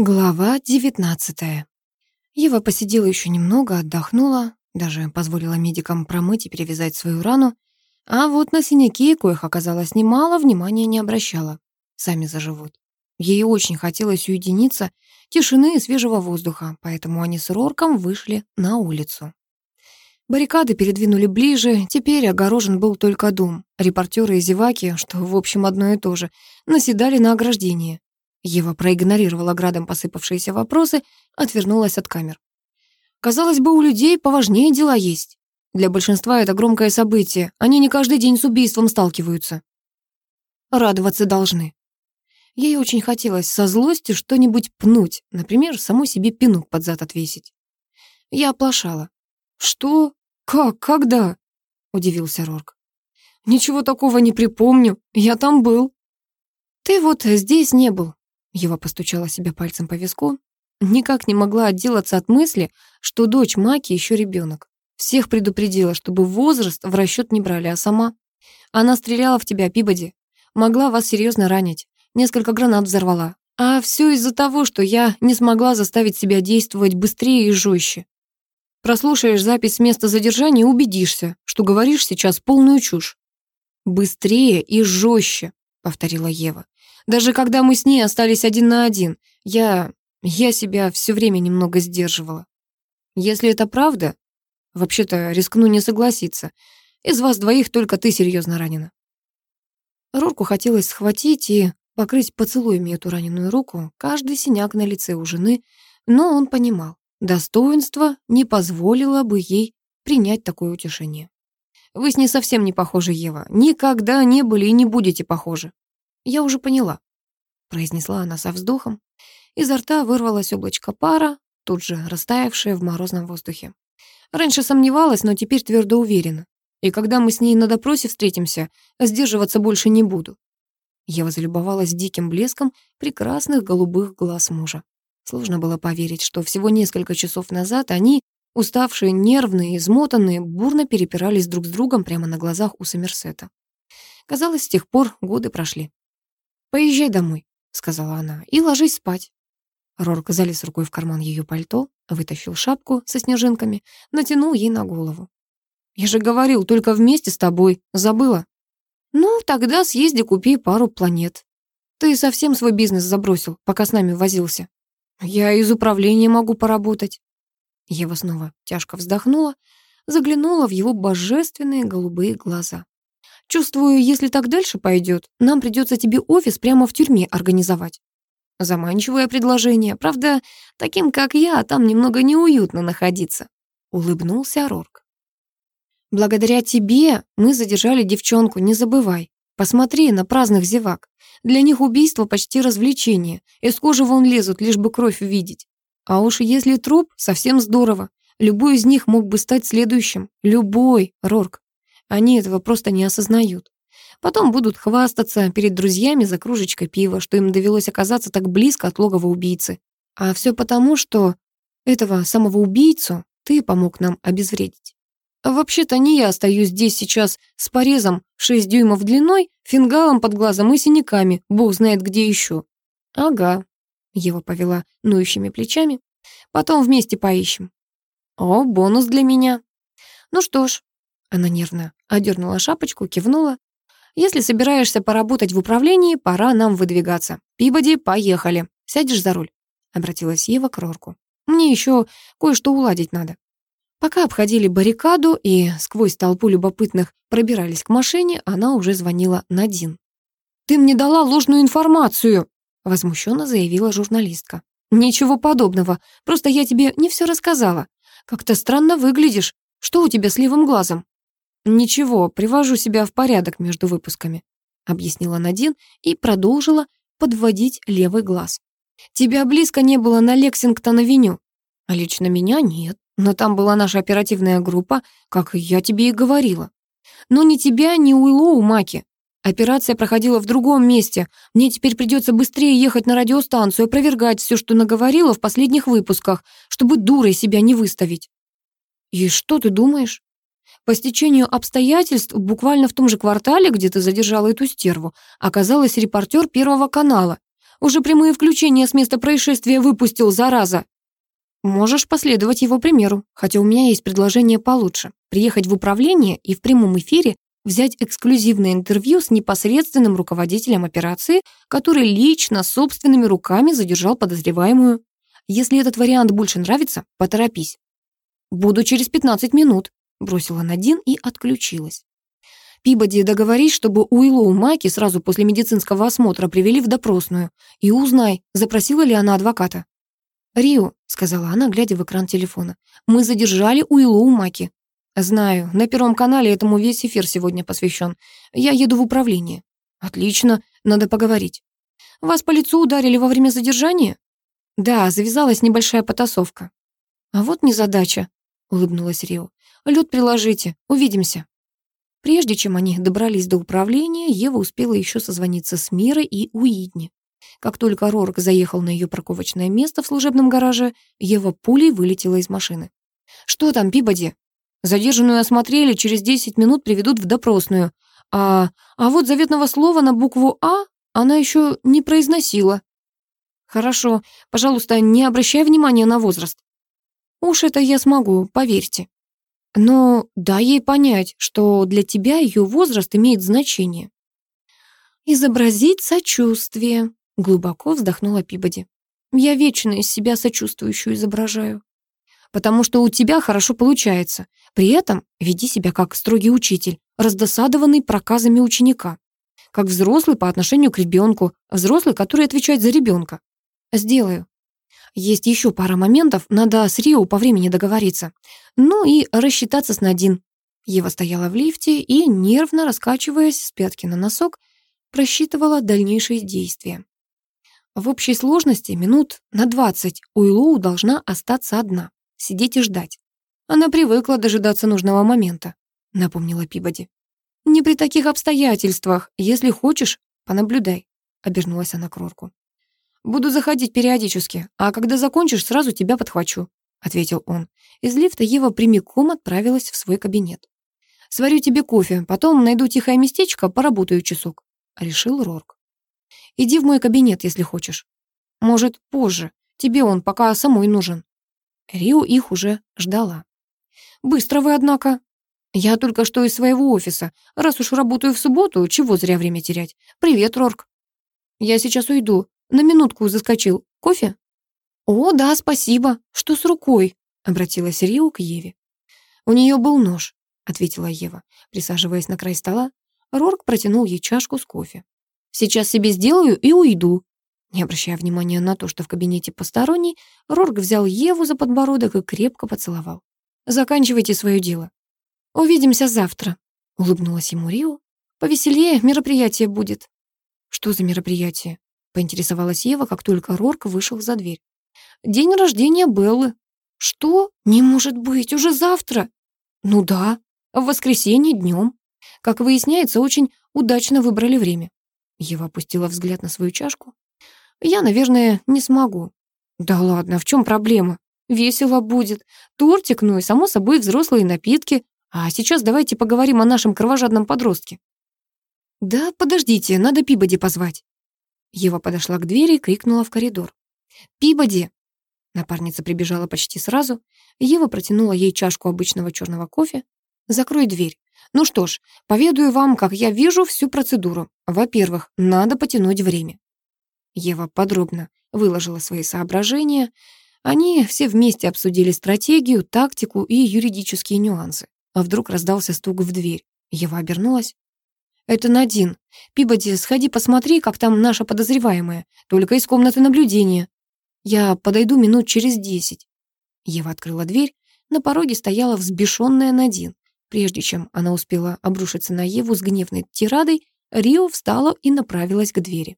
Глава девятнадцатая. Ева посидела еще немного, отдохнула, даже позволила медикам промыть и перевязать свою рану, а вот на синяки, коих оказалось немало, внимания не обращала. Сами заживут. Ей очень хотелось уединиться, тишины и свежего воздуха, поэтому они с Рорком вышли на улицу. Баррикады передвинули ближе, теперь огорожен был только дом. Репортеры и зеваки, что в общем одно и то же, наседали на ограждение. Ева проигнорировала градом посыпавшиеся вопросы, отвернулась от камер. Казалось бы, у людей поважнее дела есть. Для большинства это громкое событие, они не каждый день с убийством сталкиваются. Радоваться должны. Ей очень хотелось со злости что-нибудь пнуть, например, саму себе пинок под зад отвесить. Я оплошала. «Что? Как? Когда?» — удивился Рорк. «Ничего такого не припомню, я там был». «Ты вот здесь не был, Ева постучала себя пальцем по виску. Никак не могла отделаться от мысли, что дочь Маки еще ребенок. Всех предупредила, чтобы возраст в расчет не брали, а сама. Она стреляла в тебя, Пибоди. Могла вас серьезно ранить. Несколько гранат взорвала. А все из-за того, что я не смогла заставить себя действовать быстрее и жестче. Прослушаешь запись с места задержания и убедишься, что говоришь сейчас полную чушь. «Быстрее и жестче», — повторила Ева. Даже когда мы с ней остались один на один, я... я себя все время немного сдерживала. Если это правда, вообще-то рискну не согласиться. Из вас двоих только ты серьезно ранена. Рорку хотелось схватить и покрыть поцелуями эту раненую руку, каждый синяк на лице у жены, но он понимал, достоинство не позволило бы ей принять такое утешение. Вы с ней совсем не похожи, Ева. Никогда не были и не будете похожи. Я уже поняла, произнесла она со вздохом. Изо рта вырвалось облачко пара, тут же растаявшее в морозном воздухе. Раньше сомневалась, но теперь твердо уверена. И когда мы с ней на допросе встретимся, сдерживаться больше не буду. Я залюбовалась диким блеском прекрасных голубых глаз мужа. Сложно было поверить, что всего несколько часов назад они, уставшие, нервные, измотанные, бурно перепирались друг с другом прямо на глазах у Сомерсета. Казалось, с тех пор годы прошли. «Поезжай домой», — сказала она, — «и ложись спать». Рорк залез рукой в карман ее пальто, вытащил шапку со снежинками, натянул ей на голову. «Я же говорил, только вместе с тобой. Забыла?» «Ну, тогда съезди купи пару планет. Ты совсем свой бизнес забросил, пока с нами возился. Я из управления могу поработать». Ева снова тяжко вздохнула, заглянула в его божественные голубые глаза. Чувствую, если так дальше пойдет, нам придется тебе офис прямо в тюрьме организовать. Заманчивое предложение. Правда, таким, как я, там немного неуютно находиться. Улыбнулся Рорк. Благодаря тебе мы задержали девчонку, не забывай. Посмотри на праздных зевак. Для них убийство почти развлечение. Из кожи вон лезут, лишь бы кровь видеть. А уж если труп, совсем здорово. Любой из них мог бы стать следующим. Любой, Рорк. Они этого просто не осознают. Потом будут хвастаться перед друзьями за кружечкой пива, что им довелось оказаться так близко от логова убийцы. А все потому, что этого самого убийцу ты помог нам обезвредить. Вообще-то не я остаюсь здесь сейчас с порезом 6 дюймов длиной, фингалом под глазом и синяками, бог знает где еще. Ага, его повела ноющими плечами. Потом вместе поищем. О, бонус для меня. Ну что ж, она нервно одернула шапочку, кивнула. «Если собираешься поработать в управлении, пора нам выдвигаться. Пибоди, поехали. Сядешь за руль?» Обратилась Ева к Рорку. «Мне еще кое-что уладить надо». Пока обходили баррикаду и сквозь толпу любопытных пробирались к машине, она уже звонила Надин. «Ты мне дала ложную информацию!» возмущенно заявила журналистка. «Ничего подобного, просто я тебе не все рассказала. Как-то странно выглядишь. Что у тебя с левым глазом?» «Ничего, привожу себя в порядок между выпусками», объяснила Надин и продолжила подводить левый глаз. «Тебя близко не было на Лексингтон-авеню, а лично меня нет, но там была наша оперативная группа, как я тебе и говорила. Но ни тебя, ни Уиллоу Маки. Операция проходила в другом месте. Мне теперь придется быстрее ехать на радиостанцию, опровергать все, что наговорила в последних выпусках, чтобы дурой себя не выставить». «И что ты думаешь?» По стечению обстоятельств, буквально в том же квартале, где ты задержала эту стерву, оказалась репортер Первого канала. Уже прямые включения с места происшествия выпустил, зараза. Можешь последовать его примеру, хотя у меня есть предложение получше. Приехать в управление и в прямом эфире взять эксклюзивное интервью с непосредственным руководителем операции, который лично собственными руками задержал подозреваемую. Если этот вариант больше нравится, поторопись. «Буду через 15 минут», — бросила Надин и отключилась. Пибоди договорись, чтобы Уиллоу Маки сразу после медицинского осмотра привели в допросную. И узнай, запросила ли она адвоката. «Рио», — сказала она, глядя в экран телефона, — «мы задержали Уиллоу Маки». «Знаю, на Первом канале этому весь эфир сегодня посвящен. Я еду в управление». «Отлично, надо поговорить». «Вас по лицу ударили во время задержания?» «Да, завязалась небольшая потасовка». «А вот незадача», — улыбнулась Рио. «Лёд приложите, увидимся». Прежде чем они добрались до управления, Ева успела еще созвониться с Мирой и Уидни. Как только Рорк заехал на ее парковочное место в служебном гараже, Ева пулей вылетела из машины. «Что там, Пибоди?» «Задержанную осмотрели, через 10 минут приведут в допросную. А, а вот заветного слова на букву «А» она еще не произносила». «Хорошо, пожалуйста, не обращай внимания на возраст». «Уж это я смогу, поверьте». Но дай ей понять, что для тебя ее возраст имеет значение. Изобразить сочувствие, глубоко вздохнула Пибоди. Я вечно из себя сочувствующую изображаю. Потому что у тебя хорошо получается. При этом веди себя как строгий учитель, раздосадованный проказами ученика. Как взрослый по отношению к ребенку, взрослый, который отвечает за ребенка. Сделаю. Есть еще пара моментов, надо с Рио по времени договориться. Ну и рассчитаться с Надин. Ева стояла в лифте и, нервно раскачиваясь с пятки на носок, просчитывала дальнейшие действия. В общей сложности минут на двадцать Уиллоу должна остаться одна, сидеть и ждать. Она привыкла дожидаться нужного момента, напомнила Пибоди. Не при таких обстоятельствах. Если хочешь, понаблюдай, обернулась она к Рорку. Буду заходить периодически, а когда закончишь, сразу тебя подхвачу», — ответил он. Из лифта Ева прямиком отправилась в свой кабинет. «Сварю тебе кофе, потом найду тихое местечко, поработаю часок», — решил Рорк. «Иди в мой кабинет, если хочешь. Может, позже. Тебе он пока самой нужен». Рио их уже ждала. «Быстро вы, однако». «Я только что из своего офиса. Раз уж работаю в субботу, чего зря время терять. Привет, Рорк». «Я сейчас уйду. На минутку заскочил. Кофе?» «О, да, спасибо. Что с рукой?» — обратилась Рио к Еве. «У нее был нож», — ответила Ева, присаживаясь на край стола. Рорк протянул ей чашку с кофе. «Сейчас себе сделаю и уйду». Не обращая внимания на то, что в кабинете посторонний, Рорк взял Еву за подбородок и крепко поцеловал. «Заканчивайте свое дело». «Увидимся завтра», — улыбнулась ему Рио. «Повеселее мероприятие будет». «Что за мероприятие?» Поинтересовалась Ева, как только Рорк вышел за дверь. «День рождения Беллы». «Что? Не может быть, уже завтра?» «Ну да, в воскресенье днем. Как выясняется, очень удачно выбрали время». Ева опустила взгляд на свою чашку. «Я, наверное, не смогу». «Да ладно, в чем проблема? Весело будет. Тортик, ну и, само собой, взрослые напитки. А сейчас давайте поговорим о нашем кровожадном подростке». «Да, подождите, надо Пибоди позвать». Ева подошла к двери и крикнула в коридор. «Пибоди!» Напарница прибежала почти сразу. Ева протянула ей чашку обычного черного кофе. «Закрой дверь. Ну что ж, поведаю вам, как я вижу всю процедуру. Во-первых, надо потянуть время». Ева подробно выложила свои соображения. Они все вместе обсудили стратегию, тактику и юридические нюансы. А вдруг раздался стук в дверь. Ева обернулась. «Это Надин. Пибоди, сходи посмотри, как там наша подозреваемая. Только из комнаты наблюдения. Я подойду минут через десять». Ева открыла дверь. На пороге стояла взбешенная Надин. Прежде чем она успела обрушиться на Еву с гневной тирадой, Рио встала и направилась к двери.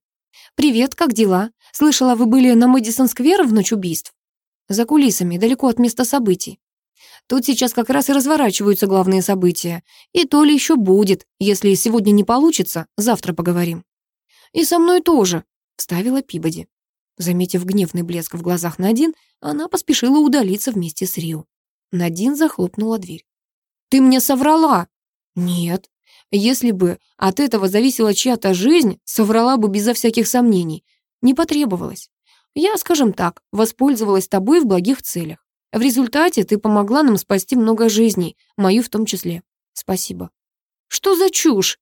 «Привет, как дела? Слышала, вы были на Мэдисон-сквер в ночь убийств?» «За кулисами, далеко от места событий». Тут сейчас как раз и разворачиваются главные события. И то ли еще будет. Если сегодня не получится, завтра поговорим. И со мной тоже, вставила Пибоди. Заметив гневный блеск в глазах Надин, она поспешила удалиться вместе с Рио. Надин захлопнула дверь. «Ты мне соврала!» «Нет. Если бы от этого зависела чья-то жизнь, соврала бы безо всяких сомнений. не потребовалось. Я, скажем так, воспользовалась тобой в благих целях. В результате ты помогла нам спасти много жизней, мою в том числе. Спасибо. Что за чушь?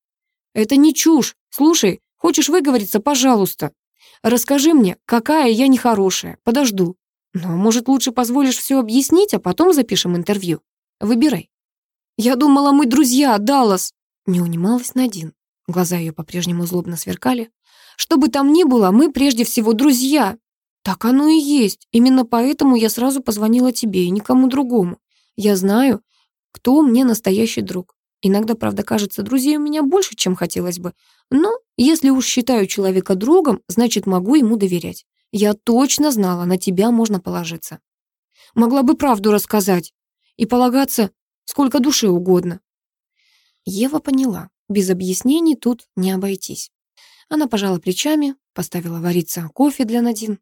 Это не чушь. Слушай, хочешь выговориться, пожалуйста. Расскажи мне, какая я нехорошая. Подожду. Но, может, лучше позволишь все объяснить, а потом запишем интервью. Выбирай. Я думала, мы друзья, Даллас. Не унималась Надин. Глаза ее по-прежнему злобно сверкали. Что бы там ни было, мы прежде всего друзья. Так оно и есть. Именно поэтому я сразу позвонила тебе и никому другому. Я знаю, кто мне настоящий друг. Иногда, правда, кажется, друзей у меня больше, чем хотелось бы. Но если уж считаю человека другом, значит, могу ему доверять. Я точно знала, на тебя можно положиться. Могла бы правду рассказать и полагаться сколько душе угодно. Ева поняла, без объяснений тут не обойтись. Она пожала плечами, поставила вариться кофе для Надин.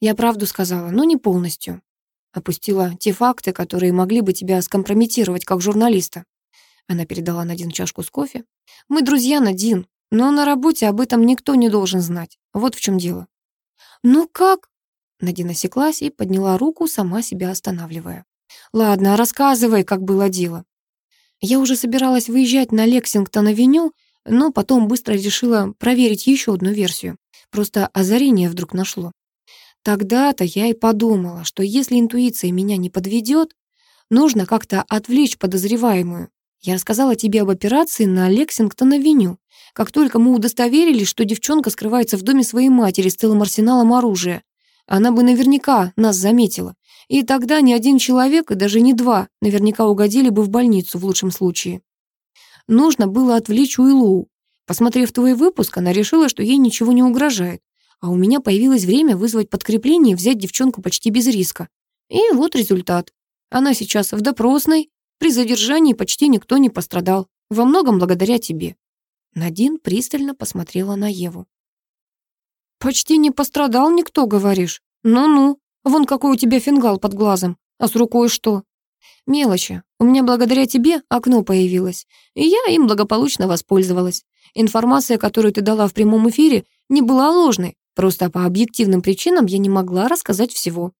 Я правду сказала, но не полностью. Опустила те факты, которые могли бы тебя скомпрометировать как журналиста. Она передала Надин чашку с кофе. Мы друзья, Надин, но на работе об этом никто не должен знать. Вот в чем дело. Ну как? Надин осеклась и подняла руку, сама себя останавливая. Ладно, рассказывай, как было дело. Я уже собиралась выезжать на Лексингтон-авеню, но потом быстро решила проверить еще одну версию. Просто озарение вдруг нашло. Тогда-то я и подумала, что если интуиция меня не подведет, нужно как-то отвлечь подозреваемую. Я рассказала тебе об операции на Лексингтон-авеню. Как только мы удостоверились, что девчонка скрывается в доме своей матери с целым арсеналом оружия, она бы наверняка нас заметила. И тогда ни один человек, и даже не два, наверняка угодили бы в больницу в лучшем случае. Нужно было отвлечь Уиллоу. Посмотрев твой выпуск, она решила, что ей ничего не угрожает. А у меня появилось время вызвать подкрепление и взять девчонку почти без риска. И вот результат. Она сейчас в допросной, при задержании почти никто не пострадал. Во многом благодаря тебе». Надин пристально посмотрела на Еву. «Почти не пострадал никто, говоришь? Ну-ну, вон какой у тебя фингал под глазом. А с рукой что?» «Мелочи. У меня благодаря тебе окно появилось, и я им благополучно воспользовалась. Информация, которую ты дала в прямом эфире, не была ложной, просто по объективным причинам я не могла рассказать всего.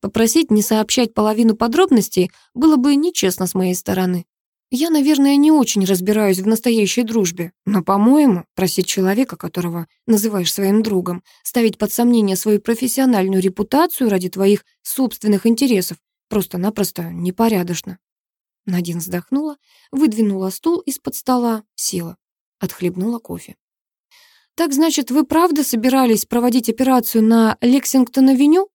Попросить не сообщать половину подробностей было бы нечестно с моей стороны. Я, наверное, не очень разбираюсь в настоящей дружбе, но, по-моему, просить человека, которого называешь своим другом, ставить под сомнение свою профессиональную репутацию ради твоих собственных интересов просто-напросто непорядочно. Надин вздохнула, выдвинула стул из-под стола, села, отхлебнула кофе. «Так, значит, вы правда собирались проводить операцию на Лексингтон-авеню?»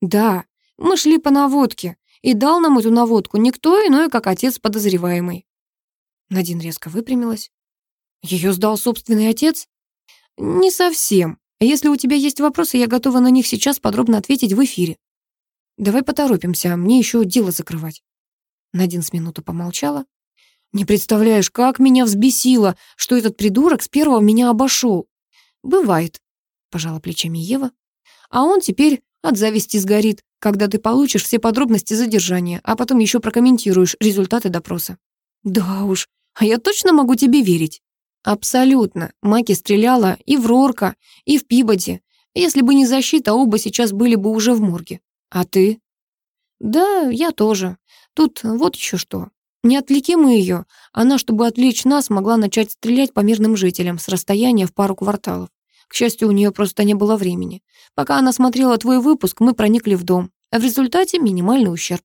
«Да, мы шли по наводке, и дал нам эту наводку никто иной, как отец подозреваемый. Надин резко выпрямилась. Ее сдал собственный отец? Не совсем. Если у тебя есть вопросы, я готова на них сейчас подробно ответить в эфире. Давай поторопимся, мне еще дело закрывать. Надин с минуту помолчала. Не представляешь, как меня взбесило, что этот придурок с первого меня обошел. Бывает, пожала плечами Ева. А он теперь от зависти сгорит когда ты получишь все подробности задержания, а потом еще прокомментируешь результаты допроса. Да уж, а я точно могу тебе верить. Абсолютно. Маки стреляла и в Рорка, и в Пибоди. Если бы не защита, оба сейчас были бы уже в морге. А ты? Да, я тоже. Тут вот еще что. Не отвлеки мы ее. Она, чтобы отвлечь нас, могла начать стрелять по мирным жителям с расстояния в пару кварталов. К счастью, у нее просто не было времени. Пока она смотрела твой выпуск, мы проникли в дом. А в результате минимальный ущерб.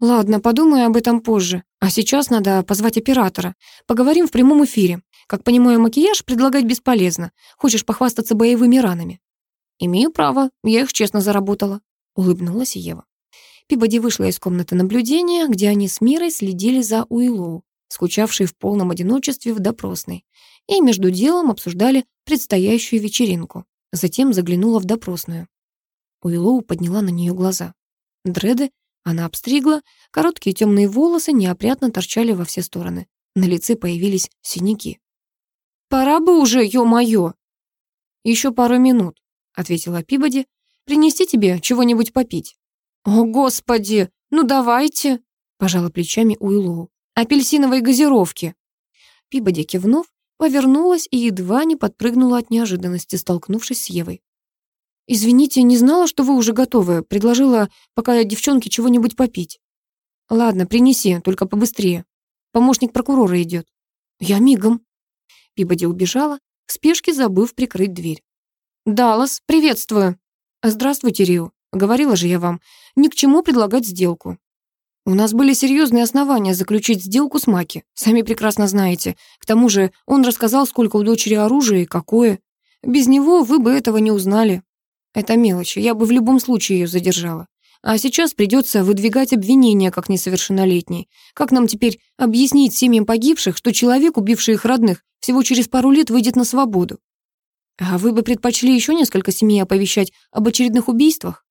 Ладно, подумаю об этом позже. А сейчас надо позвать оператора. Поговорим в прямом эфире. Как понимаю, макияж предлагать бесполезно. Хочешь похвастаться боевыми ранами? Имею право, я их честно заработала. Улыбнулась Ева. Пибоди вышла из комнаты наблюдения, где они с Мирой следили за Уиллоу, скучавшей в полном одиночестве в допросной, и между делом обсуждали предстоящую вечеринку. Затем заглянула в допросную. Уиллоу подняла на нее глаза. Дреды она обстригла, короткие темные волосы неопрятно торчали во все стороны. На лице появились синяки. «Пора бы уже, ё-моё!» «Еще пару минут», — ответила Пибоди. «Принести тебе чего-нибудь попить?» «О, господи! Ну давайте!» — пожала плечами Уиллоу. «Апельсиновой газировки!» Пибоди, кивнув, повернулась и едва не подпрыгнула от неожиданности, столкнувшись с Евой. «Извините, не знала, что вы уже готовы. Предложила пока девчонке чего-нибудь попить». «Ладно, принеси, только побыстрее. Помощник прокурора идет». «Я мигом». Пибоди убежала, в спешке забыв прикрыть дверь. «Даллас, приветствую». «Здравствуйте, Рио. Говорила же я вам, ни к чему предлагать сделку». «У нас были серьезные основания заключить сделку с Маки, сами прекрасно знаете. К тому же он рассказал, сколько у дочери оружия и какое. Без него вы бы этого не узнали. Это мелочи, я бы в любом случае ее задержала. А сейчас придется выдвигать обвинения как несовершеннолетний. Как нам теперь объяснить семьям погибших, что человек, убивший их родных, всего через пару лет выйдет на свободу? А вы бы предпочли еще несколько семей оповещать об очередных убийствах?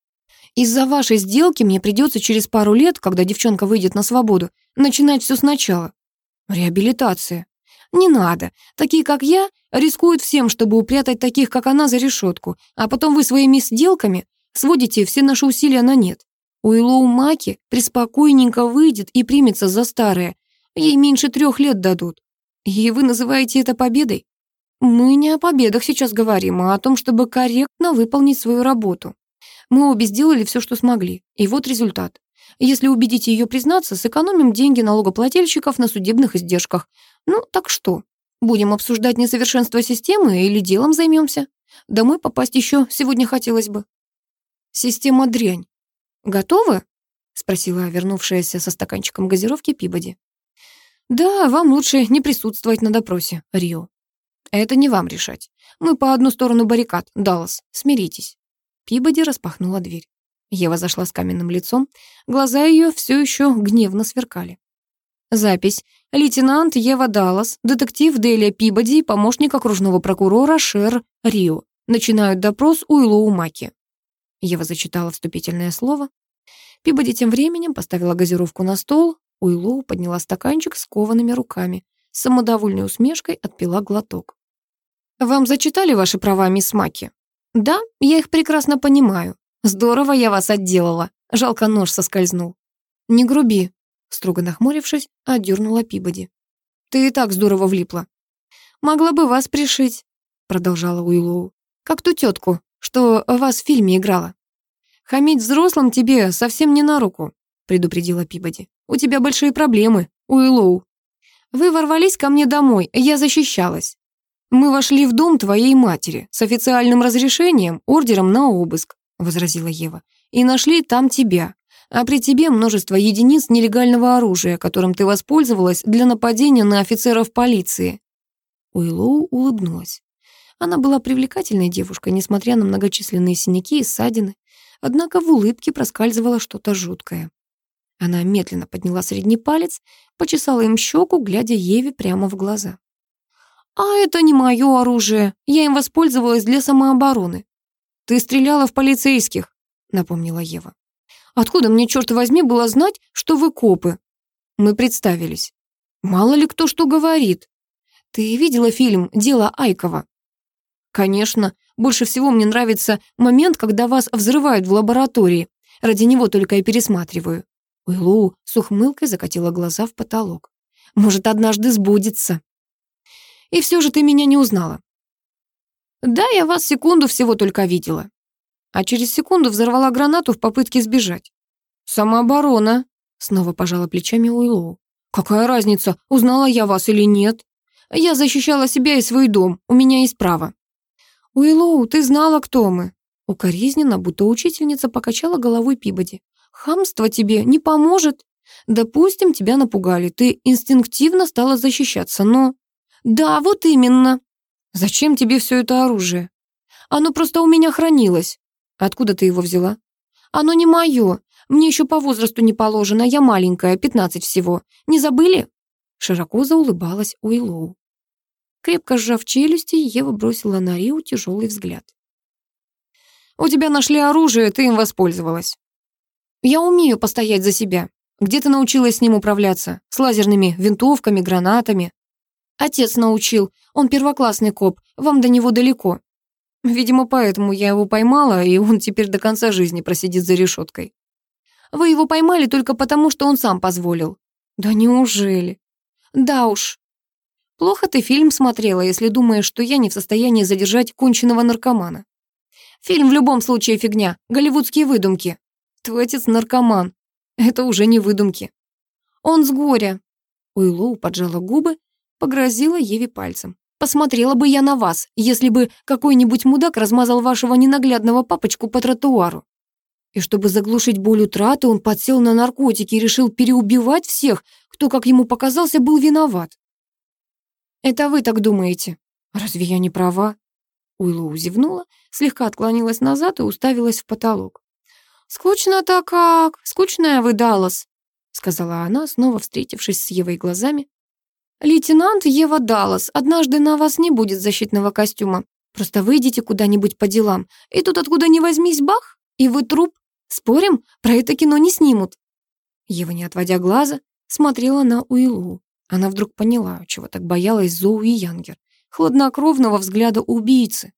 Из-за вашей сделки мне придется через пару лет, когда девчонка выйдет на свободу, начинать все сначала. Реабилитация. Не надо. Такие, как я, рискуют всем, чтобы упрятать таких, как она, за решетку, а потом вы своими сделками сводите все наши усилия на нет. Уиллоу Маки преспокойненько выйдет и примется за старое. Ей меньше трех лет дадут. И вы называете это победой? Мы не о победах сейчас говорим, а о том, чтобы корректно выполнить свою работу. Мы обе сделали все, что смогли. И вот результат. Если убедите ее признаться, сэкономим деньги налогоплательщиков на судебных издержках. Ну, так что? Будем обсуждать несовершенство системы или делом займемся? Домой попасть еще сегодня хотелось бы. Система дрянь. Готовы? Спросила вернувшаяся со стаканчиком газировки Пибоди. Да, вам лучше не присутствовать на допросе, Рио. Это не вам решать. Мы по одну сторону баррикад, Даллас. Смиритесь. Пибоди распахнула дверь. Ева зашла с каменным лицом, глаза ее все еще гневно сверкали. Запись. Лейтенант Ева Даллас, детектив Делия Пибоди, помощник окружного прокурора Шер Рио. Начинают допрос Уиллоу Маки. Ева зачитала вступительное слово. Пибоди тем временем поставила газировку на стол. Уиллоу подняла стаканчик с коваными руками. С самодовольной усмешкой отпила глоток. «Вам зачитали ваши права, мисс Маки?» «Да, я их прекрасно понимаю. Здорово я вас отделала. Жалко нож соскользнул. Не груби, строго нахмурившись, отдернула Пибоди. Ты и так здорово влипла. Могла бы вас пришить, продолжала Уиллоу. Как ту тетку, что вас в фильме играла. Хамить взрослым тебе совсем не на руку, предупредила Пибоди. У тебя большие проблемы, Уиллоу. Вы ворвались ко мне домой, я защищалась. Мы вошли в дом твоей матери с официальным разрешением, ордером на обыск. — возразила Ева, «и нашли там тебя. А при тебе множество единиц нелегального оружия, которым ты воспользовалась для нападения на офицеров полиции». Уиллоу улыбнулась. Она была привлекательной девушкой, несмотря на многочисленные синяки и ссадины, однако в улыбке проскальзывало что-то жуткое. Она медленно подняла средний палец, почесала им щеку, глядя Еве прямо в глаза. «А это не мое оружие, я им воспользовалась для самообороны. «Ты стреляла в полицейских», — напомнила Ева. «Откуда мне, черт возьми, было знать, что вы копы?» Мы представились. «Мало ли кто что говорит. Ты видела фильм «Дело Айкова»?» «Конечно. Больше всего мне нравится момент, когда вас взрывают в лаборатории. Ради него только и пересматриваю». Уиллоу с ухмылкой закатила глаза в потолок. «Может, однажды сбудется». «И все же ты меня не узнала. Да, я вас секунду всего только видела. А через секунду взорвала гранату в попытке сбежать. Самооборона, снова пожала плечами Уиллоу. Какая разница, узнала я вас или нет? Я защищала себя и свой дом, у меня есть право. Уиллоу, ты знала, кто мы. Укоризненно, будто учительница покачала головой Пибоди. Хамство тебе не поможет. Допустим, тебя напугали, ты инстинктивно стала защищаться, но... Да, вот именно, «Зачем тебе все это оружие?» «Оно просто у меня хранилось». «Откуда ты его взяла?» «Оно не мое. Мне еще по возрасту не положено. Я маленькая, пятнадцать всего. Не забыли?» Широко заулыбалась Уиллоу. Крепко сжав челюсти, Ева бросила на Риу тяжелый взгляд. «У тебя нашли оружие, ты им воспользовалась». «Я умею постоять за себя. Где ты научилась с ним управляться? С лазерными винтовками, гранатами?» Отец научил. Он первоклассный коп. Вам до него далеко. Видимо, поэтому я его поймала, и он теперь до конца жизни просидит за решеткой. Вы его поймали только потому, что он сам позволил. Да неужели? Да уж. Плохо ты фильм смотрела, если думаешь, что я не в состоянии задержать конченого наркомана. Фильм в любом случае фигня, голливудские выдумки. Твой отец наркоман. Это уже не выдумки. Он с горя. Уиллоу поджала губы, погрозила Еве пальцем. Посмотрела бы я на вас, если бы какой-нибудь мудак размазал вашего ненаглядного папочку по тротуару. И чтобы заглушить боль утраты, он подсел на наркотики и решил переубивать всех, кто, как ему показался, был виноват. Это вы так думаете. Разве я не права? Уиллоу зевнула, слегка отклонилась назад и уставилась в потолок. «Скучно-то как, скучная вы, Даллас», — сказала она, снова встретившись с Евой глазами. «Лейтенант Ева Даллас, однажды на вас не будет защитного костюма. Просто выйдите куда-нибудь по делам, и тут откуда ни возьмись бах, и вы труп. Спорим, про это кино не снимут». Ева, не отводя глаза, смотрела на Уиллу. Она вдруг поняла, чего так боялась Зоуи Янгер. Хладнокровного взгляда убийцы.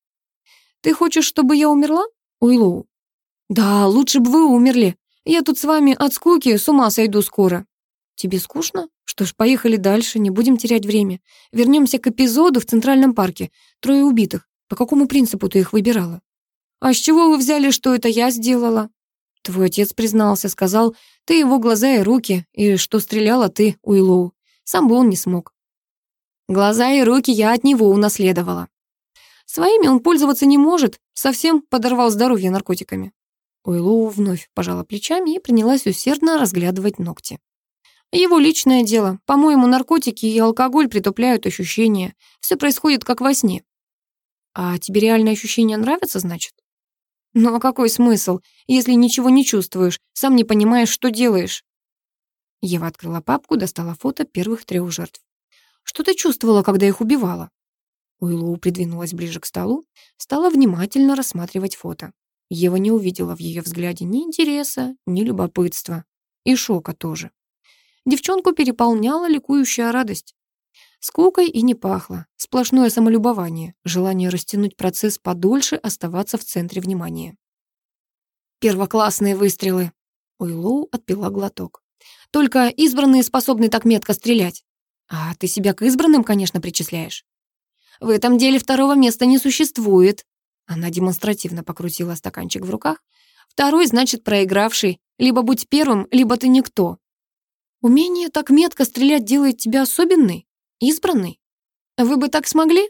«Ты хочешь, чтобы я умерла, Уиллоу?» «Да, лучше бы вы умерли. Я тут с вами от скуки с ума сойду скоро». «Тебе скучно? Что ж, поехали дальше, не будем терять время. Вернемся к эпизоду в Центральном парке. Трое убитых. По какому принципу ты их выбирала?» «А с чего вы взяли, что это я сделала?» Твой отец признался, сказал, ты его глаза и руки, и что стреляла ты, Уиллоу. Сам бы он не смог. Глаза и руки я от него унаследовала. Своими он пользоваться не может, совсем подорвал здоровье наркотиками. Уиллоу вновь пожала плечами и принялась усердно разглядывать ногти. Его личное дело. По-моему, наркотики и алкоголь притупляют ощущения. Все происходит как во сне. А тебе реальные ощущения нравятся, значит? Ну а какой смысл, если ничего не чувствуешь, сам не понимаешь, что делаешь? Ева открыла папку, достала фото первых трех жертв. Что ты чувствовала, когда их убивала? Уиллоу придвинулась ближе к столу, стала внимательно рассматривать фото. Ева не увидела в ее взгляде ни интереса, ни любопытства. И шока тоже. Девчонку переполняла ликующая радость. Скукой и не пахло. Сплошное самолюбование, желание растянуть процесс подольше, оставаться в центре внимания. Первоклассные выстрелы. Уиллоу отпила глоток. Только избранные способны так метко стрелять. А ты себя к избранным, конечно, причисляешь. В этом деле второго места не существует. Она демонстративно покрутила стаканчик в руках. Второй значит проигравший. Либо будь первым, либо ты никто. Умение так метко стрелять делает тебя особенный, избранный. Вы бы так смогли?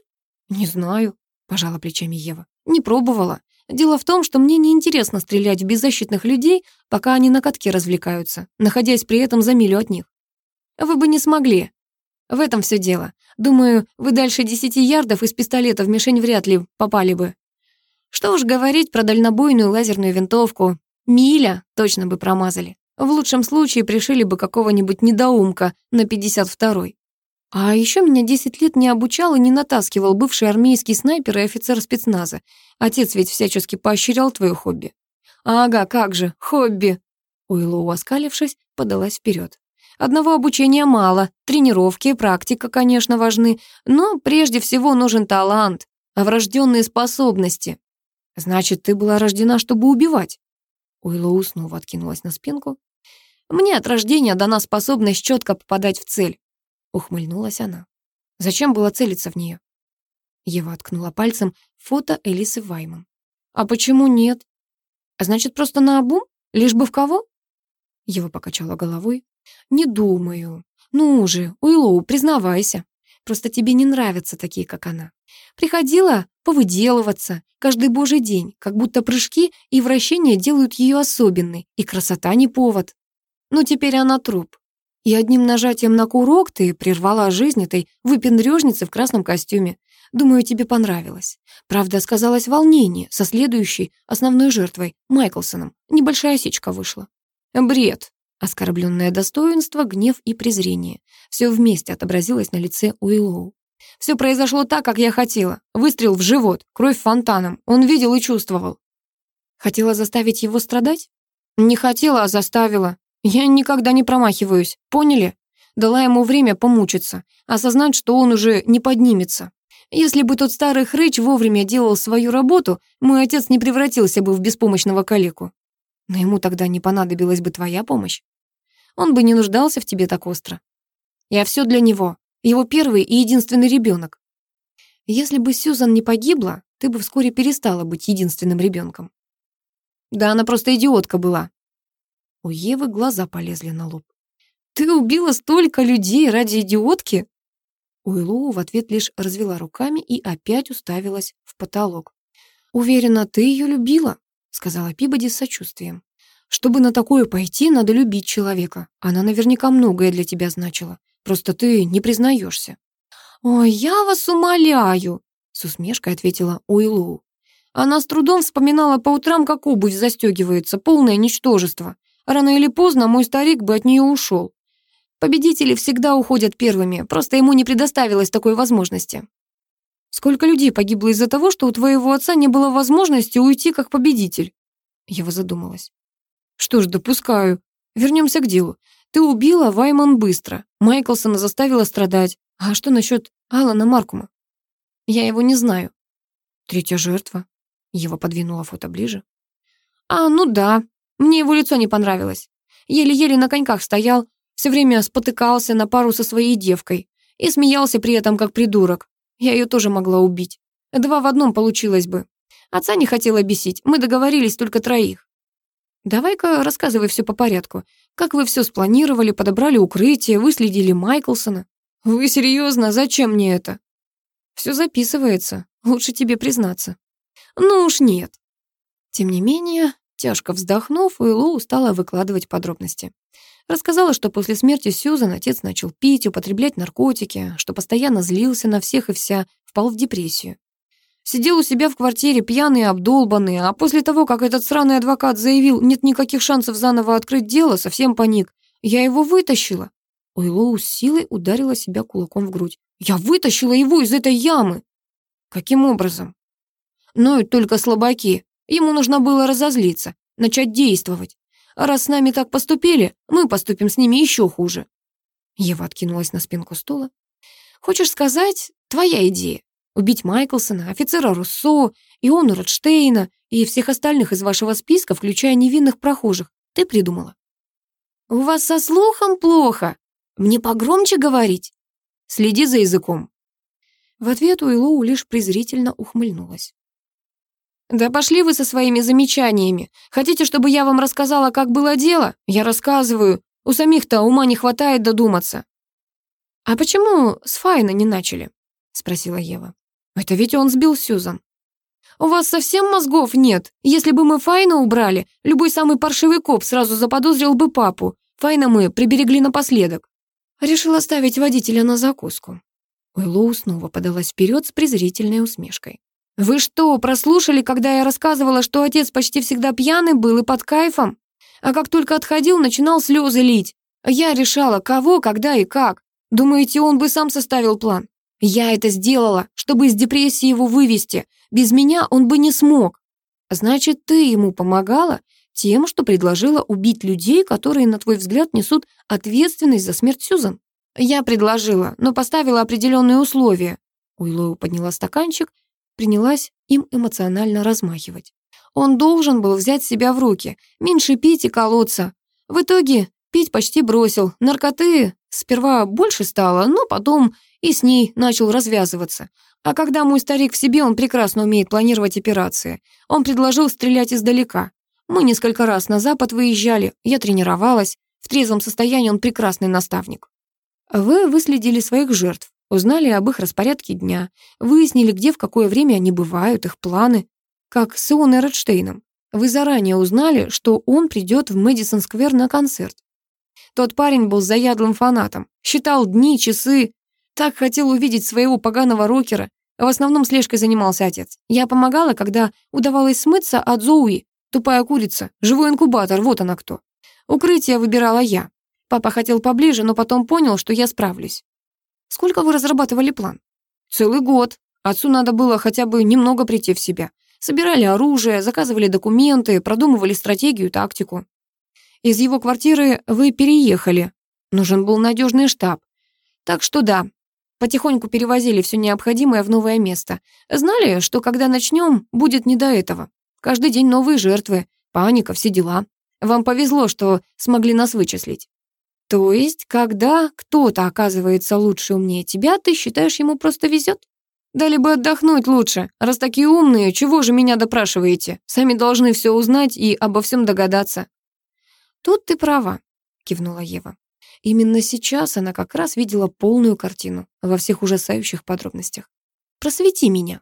Не знаю, пожала плечами Ева. Не пробовала. Дело в том, что мне неинтересно стрелять в беззащитных людей, пока они на катке развлекаются, находясь при этом за милю от них. Вы бы не смогли. В этом все дело. Думаю, вы дальше десяти ярдов из пистолета в мишень вряд ли попали бы. Что уж говорить про дальнобойную лазерную винтовку. Миля точно бы промазали. В лучшем случае пришили бы какого-нибудь недоумка на 52-й. А еще меня 10 лет не обучал и не натаскивал бывший армейский снайпер и офицер спецназа. Отец ведь всячески поощрял твое хобби. Ага, как же, хобби. Уиллоу, оскалившись, подалась вперед. Одного обучения мало, тренировки и практика, конечно, важны, но прежде всего нужен талант, а врожденные способности. Значит, ты была рождена, чтобы убивать. Уиллоу снова откинулась на спинку. Мне от рождения дана способность четко попадать в цель. Ухмыльнулась она. Зачем было целиться в нее? Ева откнула пальцем фото Элисы Вайман. А почему нет? А значит, просто на обум? Лишь бы в кого? Ева покачала головой. Не думаю. Ну уже, Уиллоу, признавайся. Просто тебе не нравятся такие, как она. Приходила повыделываться каждый божий день, как будто прыжки и вращения делают ее особенной, и красота не повод. Но теперь она труп. И одним нажатием на курок ты прервала жизнь этой выпендрёжницы в красном костюме. Думаю, тебе понравилось. Правда, сказалось волнение со следующей основной жертвой, Майклсоном. Небольшая осечка вышла. Бред. Оскорбленное достоинство, гнев и презрение. Все вместе отобразилось на лице Уиллоу. Все произошло так, как я хотела. Выстрел в живот, кровь фонтаном. Он видел и чувствовал. Хотела заставить его страдать? Не хотела, а заставила. Я никогда не промахиваюсь, поняли? Дала ему время помучиться, осознать, что он уже не поднимется. Если бы тот старый хрыч вовремя делал свою работу, мой отец не превратился бы в беспомощного калеку. Но ему тогда не понадобилась бы твоя помощь. Он бы не нуждался в тебе так остро. Я все для него, его первый и единственный ребенок. Если бы Сьюзан не погибла, ты бы вскоре перестала быть единственным ребенком. Да она просто идиотка была. У Евы глаза полезли на лоб. Ты убила столько людей ради идиотки? Уиллоу в ответ лишь развела руками и опять уставилась в потолок. «Уверена, ты ее любила», — сказала Пибоди с сочувствием. «Чтобы на такое пойти, надо любить человека. Она наверняка многое для тебя значила. Просто ты не признаешься». «Ой, я вас умоляю», — с усмешкой ответила Уиллоу. Она с трудом вспоминала по утрам, как обувь застегивается, полное ничтожество. Рано или поздно мой старик бы от нее ушел. Победители всегда уходят первыми, просто ему не предоставилось такой возможности. Сколько людей погибло из-за того, что у твоего отца не было возможности уйти как победитель? Ева задумалась. Что ж, допускаю. Вернемся к делу. Ты убила Вайман быстро. Майклсона заставила страдать. А что насчет Алана Маркума? Я его не знаю. Третья жертва. Ева подвинула фото ближе. «А, ну да, мне его лицо не понравилось. Еле-еле на коньках стоял, все время спотыкался на пару со своей девкой и смеялся при этом как придурок. Я ее тоже могла убить. Два в одном получилось бы. Отца не хотела бесить, мы договорились только троих. Давай-ка рассказывай все по порядку. Как вы все спланировали, подобрали укрытие, выследили Майклсона? Вы серьезно? Зачем мне это? Все записывается. Лучше тебе признаться. Ну уж нет. Тем не менее, тяжко вздохнув, Уиллоу стала выкладывать подробности. Рассказала, что после смерти Сьюзан отец начал пить, употреблять наркотики, что постоянно злился на всех и вся, впал в депрессию. Сидел у себя в квартире пьяный и обдолбанный, а после того, как этот сраный адвокат заявил, нет никаких шансов заново открыть дело, совсем паник. Я его вытащила. Уиллоу с силой ударила себя кулаком в грудь. Я вытащила его из этой ямы. Каким образом? Ноют только слабаки. Ему нужно было разозлиться, начать действовать. А раз с нами так поступили, мы поступим с ними еще хуже. Ева откинулась на спинку стула. Хочешь сказать, твоя идея? Убить Майклсона, офицера Руссо, Иону Ротштейна и всех остальных из вашего списка, включая невинных прохожих, ты придумала. У вас со слухом плохо. Мне погромче говорить. Следи за языком. В ответ Уиллоу лишь презрительно ухмыльнулась. «Да пошли вы со своими замечаниями. Хотите, чтобы я вам рассказала, как было дело? Я рассказываю. У самих-то ума не хватает додуматься». «А почему с Файна не начали?» — спросила Ева. «Это ведь он сбил Сьюзан». «У вас совсем мозгов нет? Если бы мы Файна убрали, любой самый паршивый коп сразу заподозрил бы папу. Файна мы приберегли напоследок». Решила ставить водителя на закуску. Уиллоу снова подалась вперед с презрительной усмешкой. «Вы что, прослушали, когда я рассказывала, что отец почти всегда пьяный был и под кайфом? А как только отходил, начинал слезы лить. Я решала, кого, когда и как. Думаете, он бы сам составил план? Я это сделала, чтобы из депрессии его вывести. Без меня он бы не смог. Значит, ты ему помогала тем, что предложила убить людей, которые, на твой взгляд, несут ответственность за смерть Сюзан. Я предложила, но поставила определенные условия. Уиллоу подняла стаканчик принялась им эмоционально размахивать. Он должен был взять себя в руки, меньше пить и колоться. В итоге пить почти бросил, наркоты сперва больше стало, но потом и с ней начал развязываться. А когда мой старик в себе, он прекрасно умеет планировать операции. Он предложил стрелять издалека. Мы несколько раз на запад выезжали, я тренировалась. В трезвом состоянии он прекрасный наставник. Вы выследили своих жертв. Узнали об их распорядке дня, выяснили, где в какое время они бывают, их планы. Как с Ионой Редштейном. Вы заранее узнали, что он придет в Мэдисон-сквер на концерт. Тот парень был заядлым фанатом, считал дни, часы, так хотел увидеть своего поганого рокера. В основном слежкой занимался отец. Я помогала, когда удавалось смыться от Зоуи. Тупая курица, живой инкубатор, вот она кто. Укрытие выбирала я. Папа хотел поближе, но потом понял, что я справлюсь. Сколько вы разрабатывали план? Целый год. Отцу надо было хотя бы немного прийти в себя. Собирали оружие, заказывали документы, продумывали стратегию, тактику. Из его квартиры вы переехали. Нужен был надежный штаб. Так что да, потихоньку перевозили все необходимое в новое место. Знали, что когда начнем, будет не до этого. Каждый день новые жертвы, паника, все дела. Вам повезло, что смогли нас вычислить. То есть, когда кто-то оказывается лучше умнее тебя, ты считаешь, ему просто везет? Дали бы отдохнуть лучше. Раз такие умные, чего же меня допрашиваете? Сами должны все узнать и обо всем догадаться». «Тут ты права», — кивнула Ева. Именно сейчас она как раз видела полную картину во всех ужасающих подробностях. «Просвети меня».